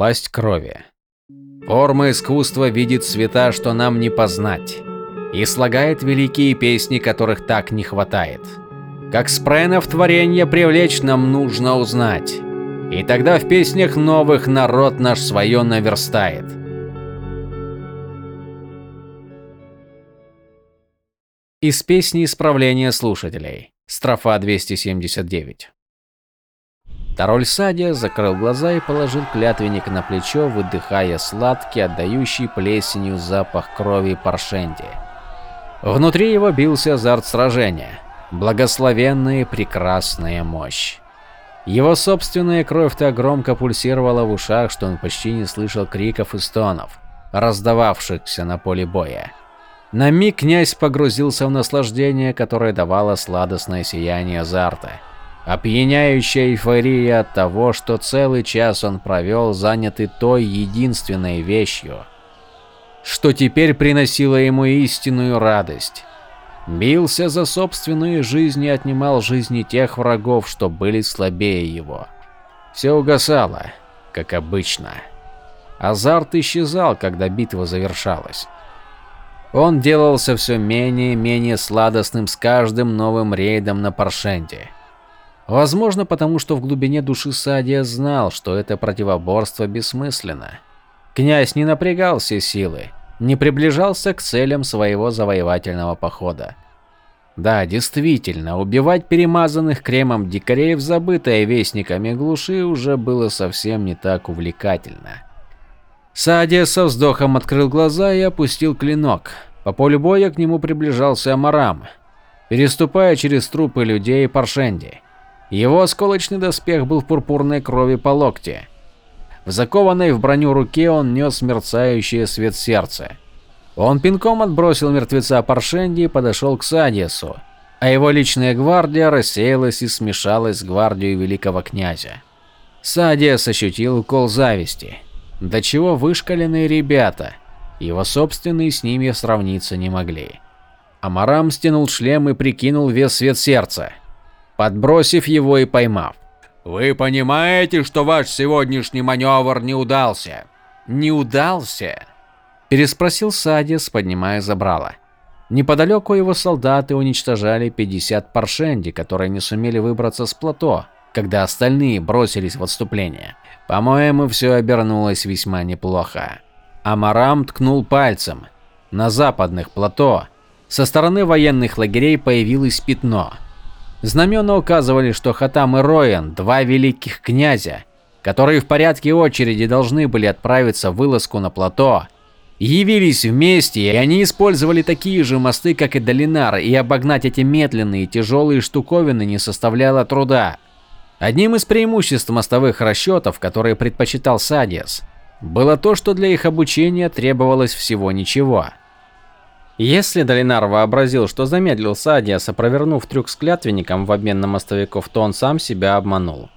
Власть крови. Форма искусства видит цвета, что нам не познать, и слагает великие песни, которых так не хватает. Как спренов творения привлечь нам нужно узнать, и тогда в песнях новых народ наш свое наверстает. Из песни исправления слушателей. Строфа 279. Тароль Садия закрыл глаза и положил клятвенник на плечо, выдыхая сладкий, отдающий плесенью запах крови Паршенди. Внутри его бился азарт сражения, благословенная и прекрасная мощь. Его собственная кровь так громко пульсировала в ушах, что он почти не слышал криков и стонов, раздававшихся на поле боя. На миг князь погрузился в наслаждение, которое давало сладостное сияние азарта. Опьяняющая эйфория от того, что целый час он провел занятый той единственной вещью, что теперь приносило ему истинную радость. Бился за собственную жизнь и отнимал жизни тех врагов, что были слабее его. Все угасало, как обычно. Азарт исчезал, когда битва завершалась. Он делался все менее и менее сладостным с каждым новым рейдом на Паршенде. Возможно, потому что в глубине души Садия знал, что это противоборство бессмысленно. Князь не напрягал все силы, не приближался к целям своего завоевательного похода. Да, действительно, убивать перемазанных кремом дикарей в забытое вестниками глуши уже было совсем не так увлекательно. Садия со вздохом открыл глаза и опустил клинок. По полю боя к нему приближался Амарам, переступая через трупы людей Паршенди. Его осколочный доспех был в пурпурной крови по локте. В закованной в броню руке он нес мерцающее свет сердца. Он пинком отбросил мертвеца Паршенди и подошел к Садиесу, а его личная гвардия рассеялась и смешалась с гвардией великого князя. Садиес ощутил укол зависти. До чего вышкаленные ребята, его собственные с ними сравниться не могли. Амарам стянул шлем и прикинул вес свет сердца подбросив его и поймав. Вы понимаете, что ваш сегодняшний маневр не удался? Не удался? Переспросил Садис, поднимая забрало. Неподалеку его солдаты уничтожали 50 паршенди, которые не сумели выбраться с плато, когда остальные бросились в отступление. По-моему, все обернулось весьма неплохо. Амарам ткнул пальцем. На западных плато со стороны военных лагерей появилось пятно – Знамена указывали, что Хатам и Роян, два великих князя, которые в порядке очереди должны были отправиться в вылазку на плато, явились вместе, и они использовали такие же мосты, как и Долинар, и обогнать эти медленные тяжелые штуковины не составляло труда. Одним из преимуществ мостовых расчетов, которые предпочитал Садиас, было то, что для их обучения требовалось всего ничего – если Долинар вообразил, что замедлил Садиаса, провернув трюк с клятвенником в обмен на мостовиков, то он сам себя обманул.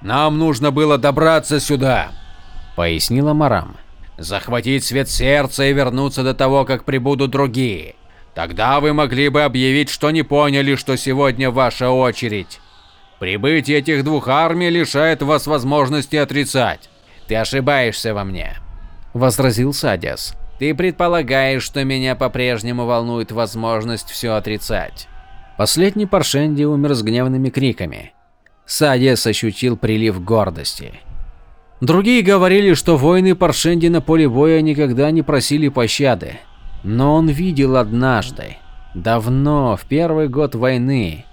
«Нам нужно было добраться сюда», — пояснила Марам. «Захватить свет сердца и вернуться до того, как прибудут другие. Тогда вы могли бы объявить, что не поняли, что сегодня ваша очередь. Прибытие этих двух армий лишает вас возможности отрицать. Ты ошибаешься во мне», — возразил Садиас. Ты предполагаешь, что меня по-прежнему волнует возможность все отрицать. Последний Паршенди умер с гневными криками. Садиас ощутил прилив гордости. Другие говорили, что воины Паршенди на поле боя никогда не просили пощады. Но он видел однажды, давно, в первый год войны,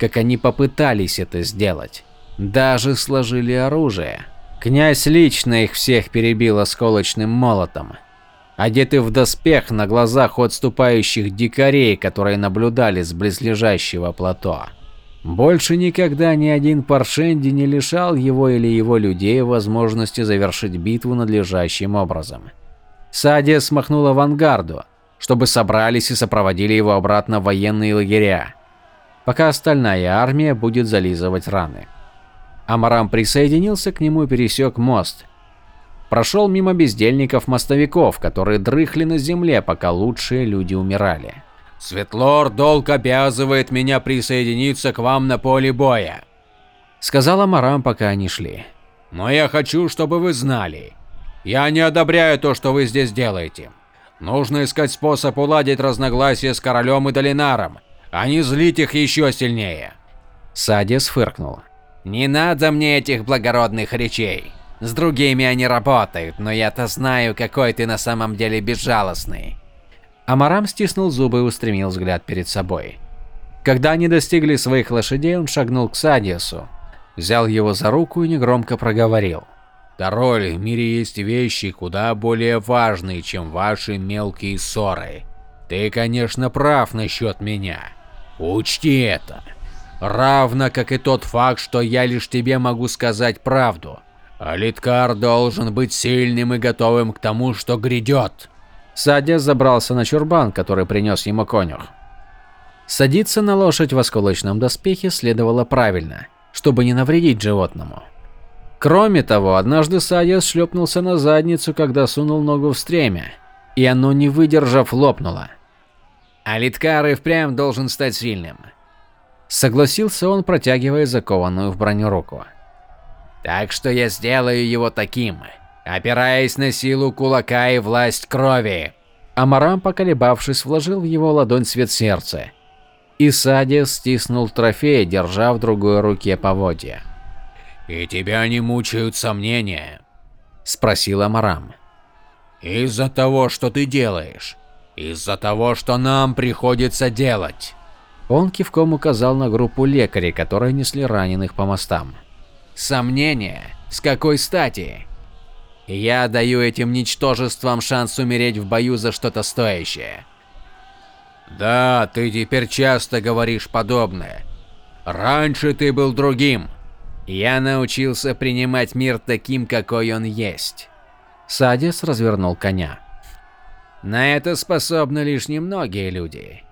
как они попытались это сделать. Даже сложили оружие. Князь лично их всех перебил осколочным молотом одеты в доспех на глазах у отступающих дикарей, которые наблюдали с близлежащего плато. Больше никогда ни один Паршенди не лишал его или его людей возможности завершить битву надлежащим образом. Садия смахнула авангарду, чтобы собрались и сопроводили его обратно в военные лагеря, пока остальная армия будет зализывать раны. Амарам присоединился к нему и пересек мост, прошел мимо бездельников-мостовиков, которые дрыхли на земле, пока лучшие люди умирали. «Светлор долг обязывает меня присоединиться к вам на поле боя», — сказала Марам, пока они шли. Но я хочу, чтобы вы знали. Я не одобряю то, что вы здесь делаете. Нужно искать способ уладить разногласия с королем и Долинаром, а не злить их еще сильнее. Садис фыркнул. Не надо мне этих благородных речей. С другими они работают, но я-то знаю, какой ты на самом деле безжалостный. Амарам стиснул зубы и устремил взгляд перед собой. Когда они достигли своих лошадей, он шагнул к Садиасу, взял его за руку и негромко проговорил. Тароль, в мире есть вещи куда более важные, чем ваши мелкие ссоры. Ты, конечно, прав насчет меня. Учти это. Равно как и тот факт, что я лишь тебе могу сказать правду. Алиткар должен быть сильным и готовым к тому, что грядет. Садя забрался на чурбан, который принес ему конюх. Садиться на лошадь в осколочном доспехе следовало правильно, чтобы не навредить животному. Кроме того, однажды Садиас шлепнулся на задницу, когда сунул ногу в стремя, и оно, не выдержав, лопнуло. Алиткар и впрямь должен стать сильным. Согласился он, протягивая закованную в броню руку. Так что я сделаю его таким, опираясь на силу кулака и власть крови. Амарам, поколебавшись, вложил в его ладонь свет сердца. И Садис стиснул трофей, держа в другой руке поводья. «И тебя не мучают сомнения?» – спросил Амарам. «Из-за того, что ты делаешь. Из-за того, что нам приходится делать». Он кивком указал на группу лекарей, которые несли раненых по мостам. «Сомнения? С какой стати? Я даю этим ничтожествам шанс умереть в бою за что-то стоящее». «Да, ты теперь часто говоришь подобное. Раньше ты был другим». Я научился принимать мир таким, какой он есть. Садис развернул коня. На это способны лишь немногие люди.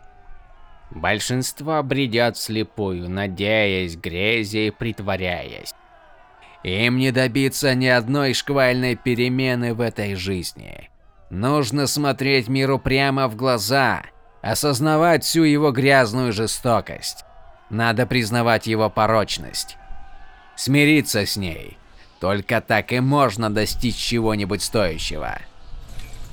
Большинство бредят вслепую, надеясь, грезя и притворяясь. Им не добиться ни одной шквальной перемены в этой жизни. Нужно смотреть миру прямо в глаза, осознавать всю его грязную жестокость. Надо признавать его порочность смириться с ней. Только так и можно достичь чего-нибудь стоящего.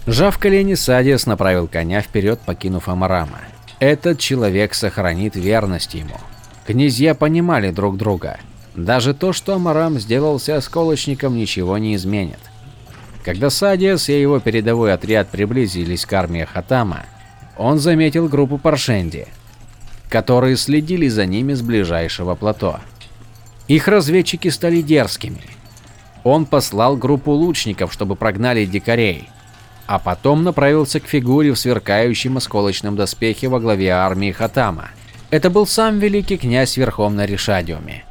Жав колени, Садиас направил коня вперед, покинув Амарама. Этот человек сохранит верность ему. Князья понимали друг друга. Даже то, что Амарам сделался осколочником, ничего не изменит. Когда Садиас и его передовой отряд приблизились к армии Хатама, он заметил группу Паршенди, которые следили за ними с ближайшего плато. Их разведчики стали дерзкими. Он послал группу лучников, чтобы прогнали дикарей, а потом направился к фигуре в сверкающем осколочном доспехе во главе армии Хатама. Это был сам великий князь верхом на Решадиуме.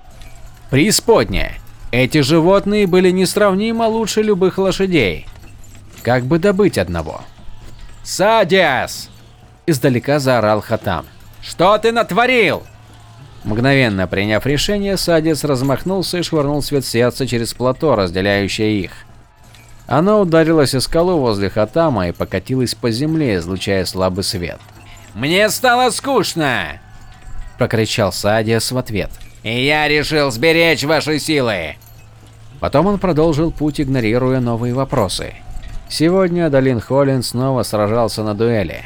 Преисподняя! Эти животные были несравнимо лучше любых лошадей. Как бы добыть одного? «Садиас!» – издалека заорал Хатам. «Что ты натворил?» Мгновенно приняв решение, Садис размахнулся и швырнул свет сердца через плато, разделяющее их. Оно ударилось о скалу возле Хатама и покатилось по земле, излучая слабый свет. «Мне стало скучно!» – прокричал Садиас в ответ. «И я решил сберечь ваши силы!» Потом он продолжил путь, игнорируя новые вопросы. Сегодня Долин Холлин снова сражался на дуэли.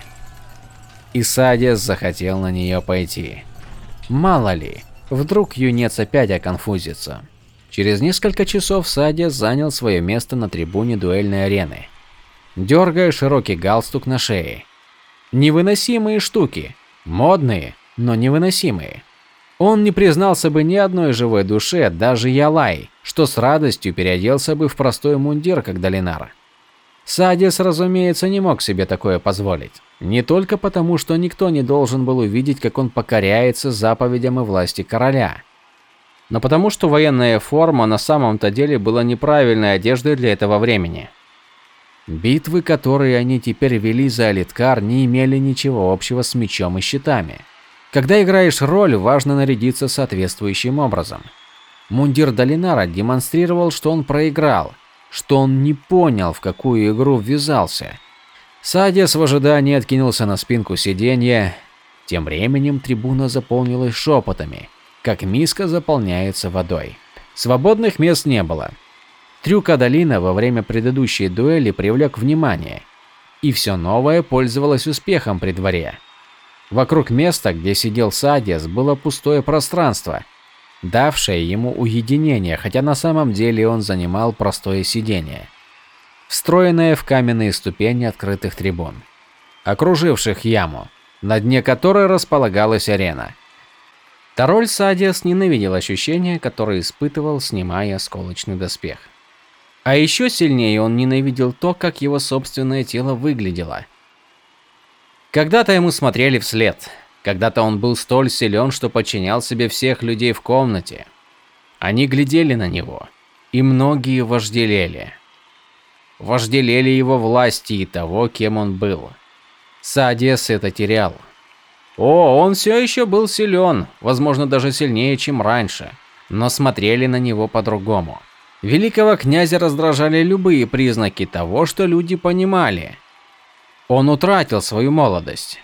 И Садис захотел на нее пойти. Мало ли, вдруг юнец опять оконфузится. Через несколько часов Садя занял свое место на трибуне дуэльной арены, дергая широкий галстук на шее. Невыносимые штуки. Модные, но невыносимые. Он не признался бы ни одной живой душе, даже Ялай, что с радостью переоделся бы в простой мундир, как Долинар. Садис, разумеется, не мог себе такое позволить. Не только потому, что никто не должен был увидеть, как он покоряется заповедям и власти короля, но потому, что военная форма на самом-то деле была неправильной одеждой для этого времени. Битвы, которые они теперь вели за Алиткар, не имели ничего общего с мечом и щитами. Когда играешь роль, важно нарядиться соответствующим образом. Мундир Долинара демонстрировал, что он проиграл, что он не понял, в какую игру ввязался – Садис в ожидании откинулся на спинку сиденья. Тем временем трибуна заполнилась шепотами, как миска заполняется водой. Свободных мест не было. Трюк Адалина во время предыдущей дуэли привлек внимание, и все новое пользовалось успехом при дворе. Вокруг места, где сидел Садис, было пустое пространство, давшее ему уединение, хотя на самом деле он занимал простое сидение, встроенное в каменные ступени открытых трибун, окруживших яму, на дне которой располагалась арена. Тароль Садиас ненавидел ощущения, которые испытывал, снимая осколочный доспех. А еще сильнее он ненавидел то, как его собственное тело выглядело. Когда-то ему смотрели вслед. Когда-то он был столь силен, что подчинял себе всех людей в комнате. Они глядели на него, и многие вожделели. Вожделели его власти и того, кем он был. Садиас это терял. О, он все еще был силен, возможно, даже сильнее, чем раньше, но смотрели на него по-другому. Великого князя раздражали любые признаки того, что люди понимали. Он утратил свою молодость.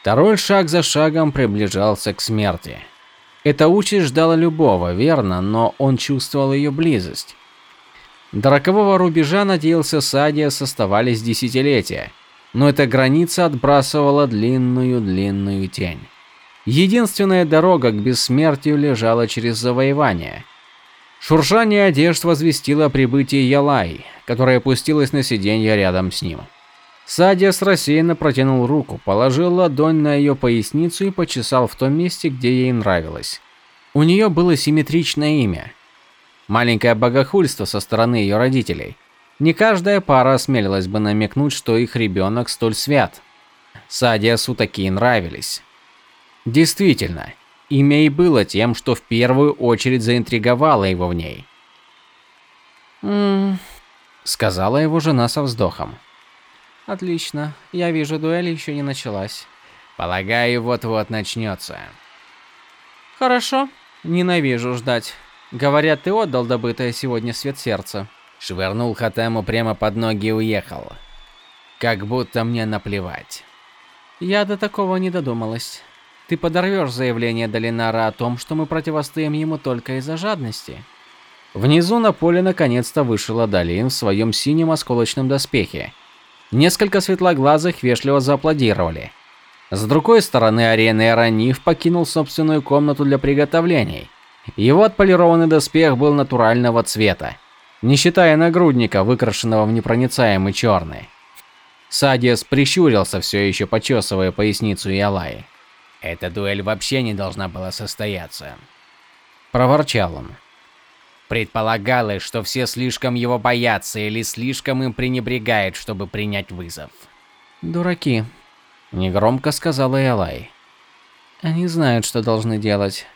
Второй шаг за шагом приближался к смерти. Эта участь ждала любого, верно, но он чувствовал ее близость. До рокового рубежа, надеялся Садиас, оставались десятилетия но эта граница отбрасывала длинную-длинную тень. Единственная дорога к бессмертию лежала через завоевание. Шуршание одежд возвестило о прибытии Ялай, которая опустилась на сиденье рядом с ним. Садиас рассеянно протянул руку, положил ладонь на ее поясницу и почесал в том месте, где ей нравилось. У нее было симметричное имя. Маленькое богохульство со стороны ее родителей – не каждая пара осмелилась бы намекнуть, что их ребенок столь свят. Садиасу такие нравились. Действительно, имя и было тем, что в первую очередь заинтриговало его в ней. «М-м-м», сказала его жена со вздохом. «Отлично. Я вижу, дуэль еще не началась. Полагаю, вот-вот начнется». «Хорошо. Ненавижу ждать. Говорят, ты отдал добытое сегодня свет сердца». Швырнул Хатему прямо под ноги и уехал. Как будто мне наплевать. Я до такого не додумалась. Ты подорвешь заявление Долинара о том, что мы противостоим ему только из-за жадности. Внизу на поле наконец-то вышел Адалин в своем синем осколочном доспехе. Несколько светлоглазых вежливо зааплодировали. С другой стороны арены Араниф покинул собственную комнату для приготовлений. Его отполированный доспех был натурального цвета не считая нагрудника, выкрашенного в непроницаемый черный. Садиас прищурился, все еще почесывая поясницу Ялаи. «Эта дуэль вообще не должна была состояться», – проворчал он. Предполагалось, что все слишком его боятся или слишком им пренебрегают, чтобы принять вызов. «Дураки», – негромко сказала Ялай. «Они знают, что должны делать.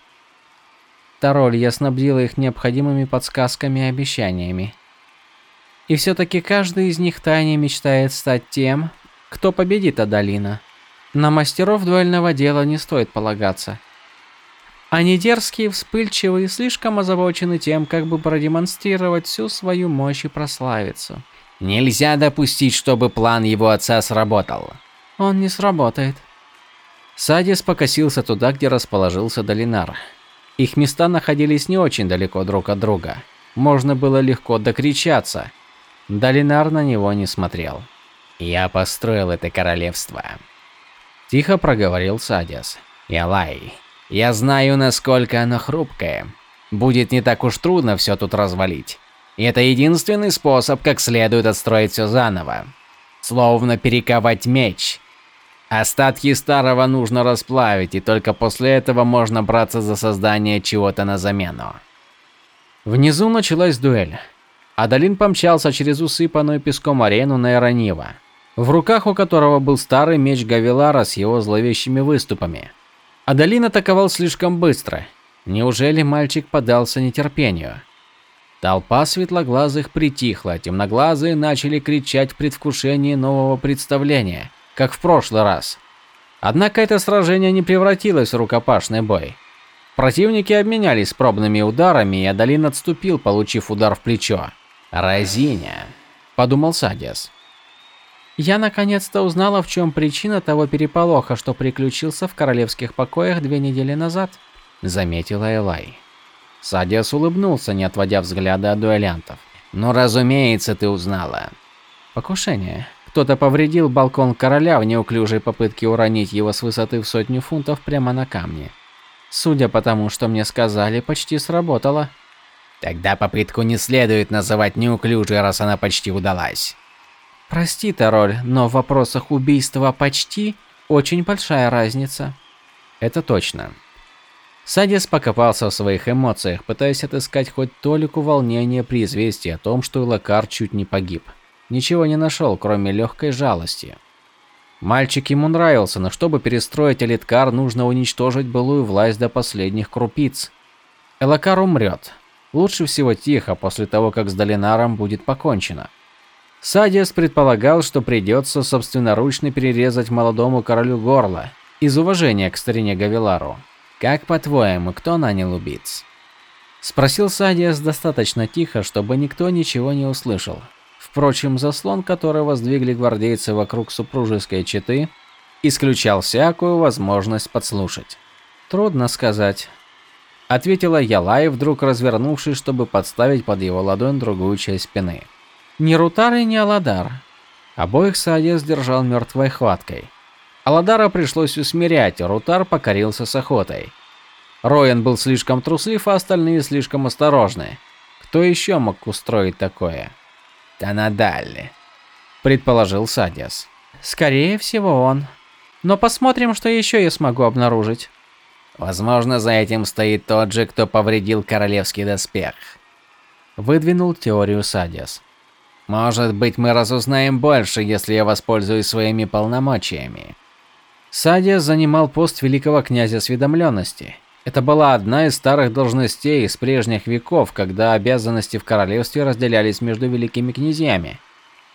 Тароль, я снабдила их необходимыми подсказками и обещаниями. И все-таки каждый из них тайне мечтает стать тем, кто победит Адалина. На мастеров дуэльного дела не стоит полагаться. Они дерзкие, вспыльчивые и слишком озабочены тем, как бы продемонстрировать всю свою мощь и прославиться. Нельзя допустить, чтобы план его отца сработал. Он не сработает. Садис покосился туда, где расположился Долинар. Их места находились не очень далеко друг от друга. Можно было легко докричаться. Долинар на него не смотрел. «Я построил это королевство», – тихо проговорил Садис. «Ялай, я знаю, насколько оно хрупкое. Будет не так уж трудно все тут развалить. И это единственный способ, как следует отстроить все заново. Словно перековать меч. Остатки старого нужно расплавить, и только после этого можно браться за создание чего-то на замену. Внизу началась дуэль. Адалин помчался через усыпанную песком арену на Эронива, в руках у которого был старый меч Гавилара с его зловещими выступами. Адалин атаковал слишком быстро. Неужели мальчик поддался нетерпению? Толпа светлоглазых притихла, темноглазые начали кричать в предвкушении нового представления – как в прошлый раз. Однако это сражение не превратилось в рукопашный бой. Противники обменялись пробными ударами, и Адалин отступил, получив удар в плечо. «Разиня», – подумал Садиас. «Я наконец-то узнала, в чем причина того переполоха, что приключился в королевских покоях две недели назад», – заметила Элай. Садиас улыбнулся, не отводя взгляда от дуэлянтов. Ну, разумеется, ты узнала. Покушение. Кто-то повредил балкон короля в неуклюжей попытке уронить его с высоты в сотню фунтов прямо на камни. Судя по тому, что мне сказали, почти сработало. Тогда попытку не следует называть неуклюжей, раз она почти удалась. Прости, Тароль, но в вопросах убийства почти очень большая разница. Это точно. Садис покопался в своих эмоциях, пытаясь отыскать хоть толику волнения при известии о том, что Лакар чуть не погиб. Ничего не нашел, кроме легкой жалости. Мальчик ему нравился, но чтобы перестроить Элиткар, нужно уничтожить былую власть до последних крупиц. Элакар умрет. Лучше всего тихо, после того, как с Долинаром будет покончено. Садиас предполагал, что придется собственноручно перерезать молодому королю горло, из уважения к старине Гавилару. «Как по-твоему, кто нанял убийц?» Спросил Садиас достаточно тихо, чтобы никто ничего не услышал. Впрочем, заслон, который воздвигли гвардейцы вокруг супружеской четы, исключал всякую возможность подслушать. Трудно сказать, ответила Ялай, вдруг развернувшись, чтобы подставить под его ладонь другую часть спины. Ни Рутар и ни Аладар. Обоих Садия сдержал мертвой хваткой. Аладара пришлось усмирять, а Рутар покорился с охотой. Роен был слишком труслив, а остальные слишком осторожны. Кто еще мог устроить такое? Танадалли, предположил Садиас. Скорее всего, он. Но посмотрим, что еще я смогу обнаружить. Возможно, за этим стоит тот же, кто повредил королевский доспех. Выдвинул теорию Садиас. Может быть, мы разузнаем больше, если я воспользуюсь своими полномочиями. Садиас занимал пост великого князя осведомленности. Это была одна из старых должностей из прежних веков, когда обязанности в королевстве разделялись между великими князьями.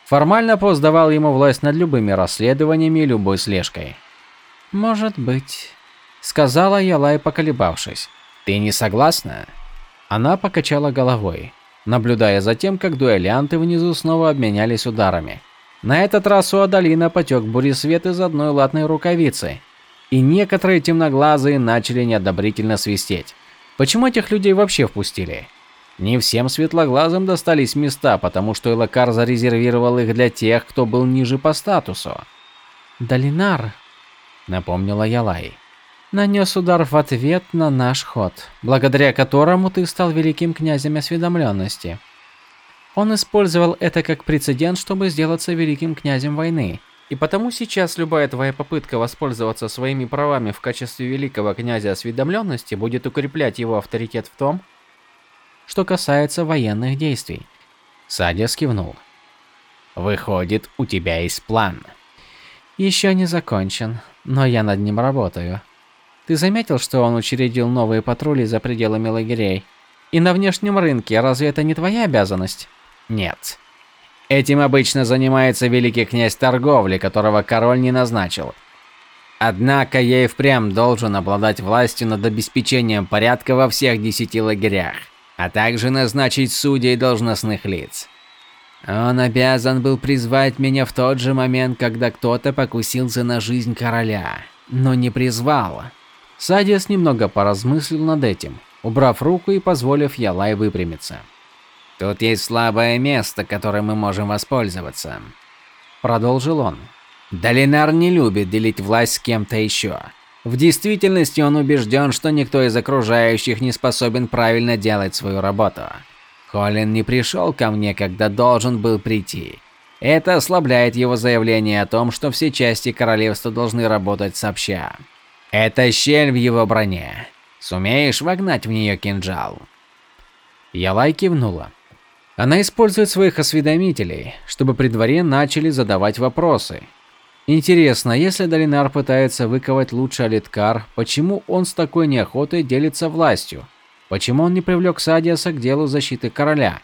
Формально пост давал ему власть над любыми расследованиями и любой слежкой. «Может быть», — сказала Ялай, поколебавшись. «Ты не согласна?» Она покачала головой, наблюдая за тем, как дуэлянты внизу снова обменялись ударами. На этот раз у Адалина потек буресвет из одной латной рукавицы, и некоторые темноглазые начали неодобрительно свистеть. Почему этих людей вообще впустили? Не всем светлоглазым достались места, потому что Элакар зарезервировал их для тех, кто был ниже по статусу. «Долинар», — напомнила Ялай, — «нанес удар в ответ на наш ход, благодаря которому ты стал великим князем осведомленности. Он использовал это как прецедент, чтобы сделаться великим князем войны. И потому сейчас любая твоя попытка воспользоваться своими правами в качестве великого князя осведомленности будет укреплять его авторитет в том, что касается военных действий. Садя скивнул. Выходит, у тебя есть план. Еще не закончен, но я над ним работаю. Ты заметил, что он учредил новые патрули за пределами лагерей? И на внешнем рынке, разве это не твоя обязанность? Нет. Этим обычно занимается великий князь торговли, которого король не назначил. Однако я и впрямь должен обладать властью над обеспечением порядка во всех десяти лагерях, а также назначить судей должностных лиц. Он обязан был призвать меня в тот же момент, когда кто-то покусился на жизнь короля, но не призвал. Садис немного поразмыслил над этим, убрав руку и позволив Ялай выпрямиться. Тут есть слабое место, которым мы можем воспользоваться, продолжил он. Долинар не любит делить власть с кем-то еще. В действительности он убежден, что никто из окружающих не способен правильно делать свою работу. Холлин не пришел ко мне, когда должен был прийти. Это ослабляет его заявление о том, что все части королевства должны работать сообща. Это щель в его броне. Сумеешь вогнать в нее кинжал? Ялай кивнула. Она использует своих осведомителей, чтобы при дворе начали задавать вопросы. Интересно, если Долинар пытается выковать лучший Алиткар, почему он с такой неохотой делится властью? Почему он не привлек Садиаса к делу защиты короля?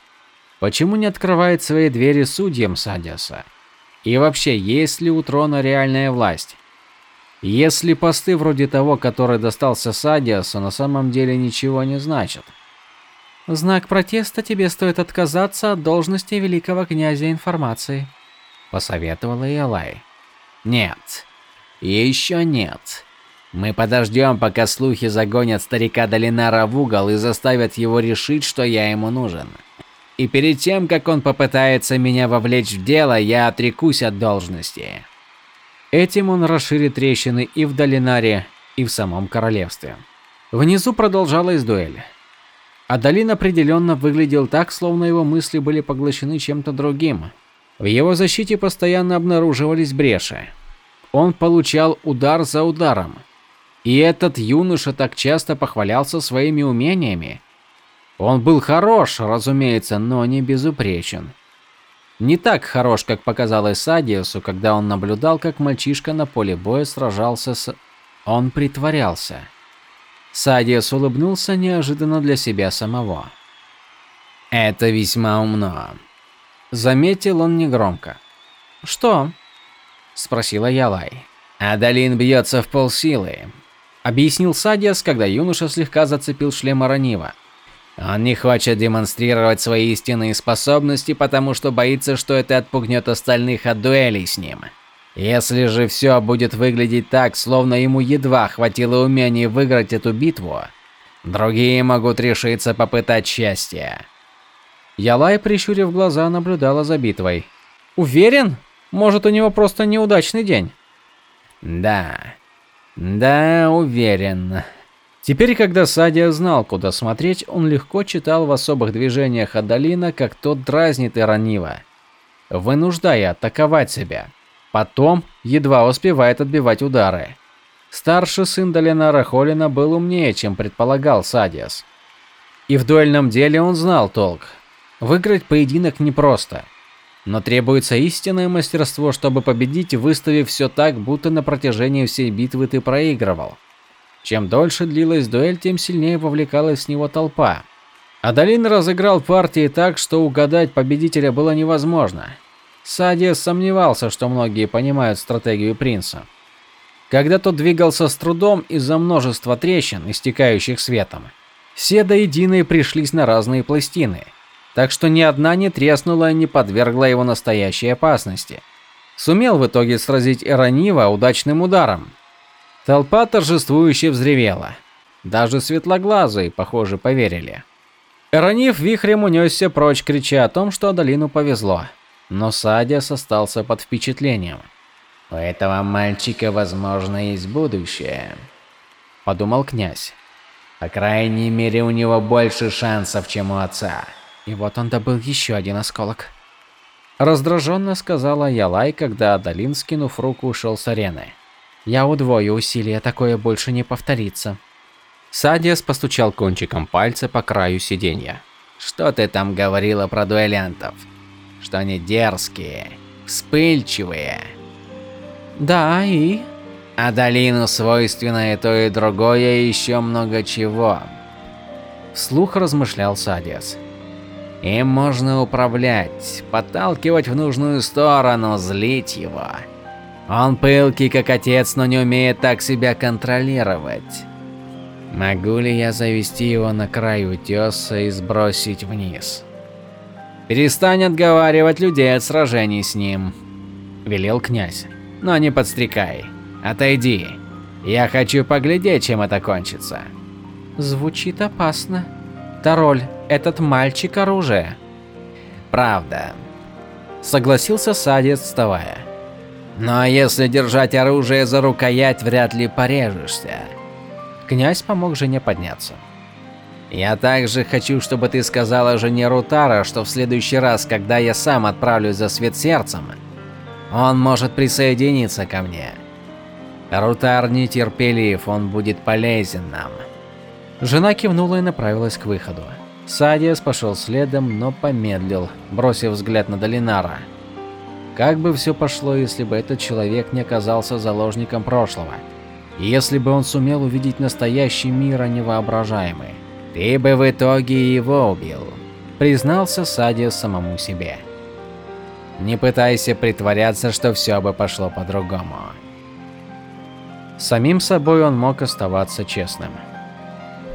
Почему не открывает свои двери судьям Садиаса? И вообще, есть ли у трона реальная власть? Если посты вроде того, который достался Садиасу, на самом деле ничего не значат. Знак протеста тебе стоит отказаться от должности великого князя информации, посоветовала Ялай. Нет. Еще нет. Мы подождем, пока слухи загонят старика Долинара в угол и заставят его решить, что я ему нужен. И перед тем, как он попытается меня вовлечь в дело, я отрекусь от должности. Этим он расширит трещины и в Долинаре, и в самом королевстве. Внизу продолжалась дуэль. Адалин определенно выглядел так, словно его мысли были поглощены чем-то другим. В его защите постоянно обнаруживались бреши. Он получал удар за ударом. И этот юноша так часто похвалялся своими умениями. Он был хорош, разумеется, но не безупречен. Не так хорош, как показалось Садиусу, когда он наблюдал, как мальчишка на поле боя сражался с... Он притворялся. Садиус улыбнулся неожиданно для себя самого. «Это весьма умно», – заметил он негромко. «Что?» – спросила Ялай. «Адалин бьется в полсилы», – объяснил Садиас, когда юноша слегка зацепил шлем Аранива. Он не хочет демонстрировать свои истинные способности, потому что боится, что это отпугнет остальных от дуэлей с ним. Если же все будет выглядеть так, словно ему едва хватило умения выиграть эту битву, другие могут решиться попытать счастья. Ялай, прищурив глаза, наблюдала за битвой. Уверен? Может, у него просто неудачный день? Да. Да, уверен. Теперь, когда Садия знал, куда смотреть, он легко читал в особых движениях Адалина, как тот дразнит Иранива, вынуждая атаковать себя. Потом едва успевает отбивать удары. Старший сын Долинара Холина был умнее, чем предполагал Садиас. И в дуэльном деле он знал толк. Выиграть поединок непросто. Но требуется истинное мастерство, чтобы победить, выставив все так, будто на протяжении всей битвы ты проигрывал. Чем дольше длилась дуэль, тем сильнее вовлекалась в него толпа. Адалин разыграл партии так, что угадать победителя было невозможно. Садиас сомневался, что многие понимают стратегию принца. Когда тот двигался с трудом из-за множества трещин, истекающих светом, все до единой пришлись на разные пластины, так что ни одна не треснула и не подвергла его настоящей опасности. Сумел в итоге сразить Эронива удачным ударом, Толпа торжествующе взревела. Даже светлоглазые, похоже, поверили. Эронив вихрем унесся прочь, крича о том, что Адалину повезло. Но Садиас остался под впечатлением. «У этого мальчика, возможно, есть будущее», – подумал князь. «По крайней мере, у него больше шансов, чем у отца». И вот он добыл еще один осколок. Раздраженно сказала Ялай, когда Адалин, скинув руку, ушел с арены. Я удвою усилия, такое больше не повторится. Садиас постучал кончиком пальца по краю сиденья. Что ты там говорила про дуэлянтов? Что они дерзкие, вспыльчивые. Да, и? А долину свойственно и то, и другое, и еще много чего. Вслух размышлял Садиас. Им можно управлять, подталкивать в нужную сторону, злить его. Он пылкий, как отец, но не умеет так себя контролировать. Могу ли я завести его на край утеса и сбросить вниз? Перестань отговаривать людей от сражений с ним, велел князь. Но не подстрекай. Отойди. Я хочу поглядеть, чем это кончится. Звучит опасно. Тароль, этот мальчик оружие. Правда. Согласился Садец, вставая. Но если держать оружие за рукоять, вряд ли порежешься. Князь помог жене подняться. Я также хочу, чтобы ты сказала жене Рутара, что в следующий раз, когда я сам отправлюсь за свет сердцем, он может присоединиться ко мне. Рутар нетерпелив, он будет полезен нам. Жена кивнула и направилась к выходу. Садиас пошел следом, но помедлил, бросив взгляд на Долинара. Как бы все пошло, если бы этот человек не оказался заложником прошлого? Если бы он сумел увидеть настоящий мир, а не воображаемый? Ты бы в итоге его убил, признался Садия самому себе. Не пытайся притворяться, что все бы пошло по-другому. Самим собой он мог оставаться честным.